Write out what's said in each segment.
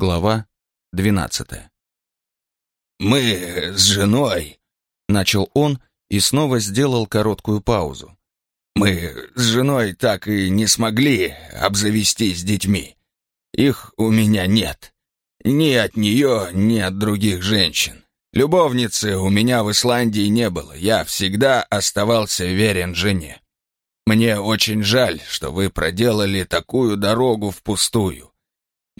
Глава двенадцатая. «Мы с женой», — начал он и снова сделал короткую паузу. «Мы с женой так и не смогли обзавестись детьми. Их у меня нет. Ни от нее, ни от других женщин. Любовницы у меня в Исландии не было. Я всегда оставался верен жене. Мне очень жаль, что вы проделали такую дорогу впустую.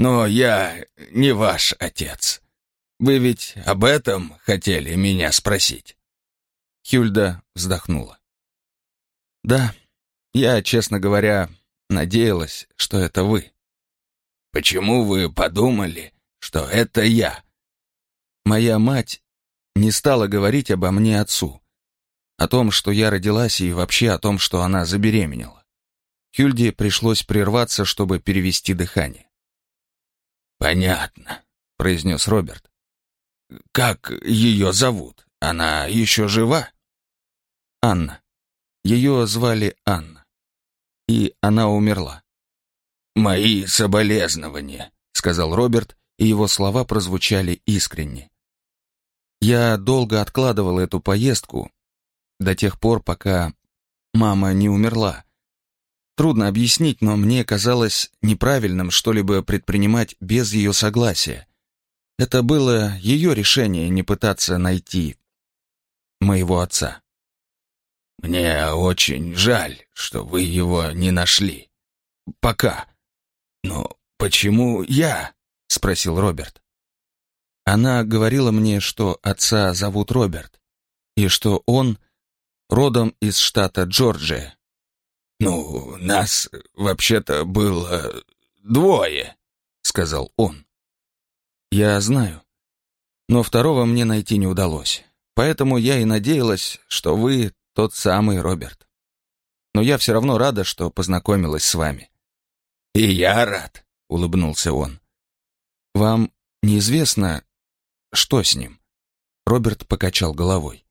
Но я не ваш отец. Вы ведь об этом хотели меня спросить?» Хюльда вздохнула. «Да, я, честно говоря, надеялась, что это вы». «Почему вы подумали, что это я?» «Моя мать не стала говорить обо мне отцу, о том, что я родилась и вообще о том, что она забеременела. Хюльде пришлось прерваться, чтобы перевести дыхание. «Понятно», — произнес Роберт. «Как ее зовут? Она еще жива?» «Анна. Ее звали Анна. И она умерла». «Мои соболезнования», — сказал Роберт, и его слова прозвучали искренне. «Я долго откладывал эту поездку до тех пор, пока мама не умерла, Трудно объяснить, но мне казалось неправильным что-либо предпринимать без ее согласия. Это было ее решение не пытаться найти моего отца. «Мне очень жаль, что вы его не нашли. Пока. Но почему я?» — спросил Роберт. Она говорила мне, что отца зовут Роберт, и что он родом из штата Джорджия. «Ну, нас вообще-то было двое», — сказал он. «Я знаю. Но второго мне найти не удалось. Поэтому я и надеялась, что вы тот самый Роберт. Но я все равно рада, что познакомилась с вами». «И я рад», — улыбнулся он. «Вам неизвестно, что с ним?» Роберт покачал головой.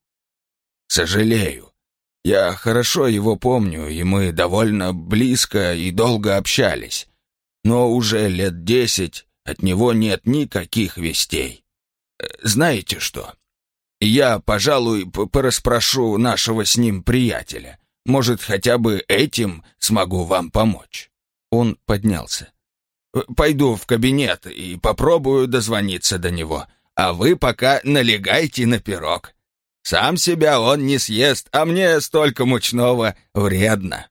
«Сожалею. Я хорошо его помню, и мы довольно близко и долго общались. Но уже лет десять от него нет никаких вестей. Э, знаете что? Я, пожалуй, пораспрошу нашего с ним приятеля. Может, хотя бы этим смогу вам помочь. Он поднялся. Э, пойду в кабинет и попробую дозвониться до него, а вы пока налегайте на пирог. Сам себя он не съест, а мне столько мучного вредно.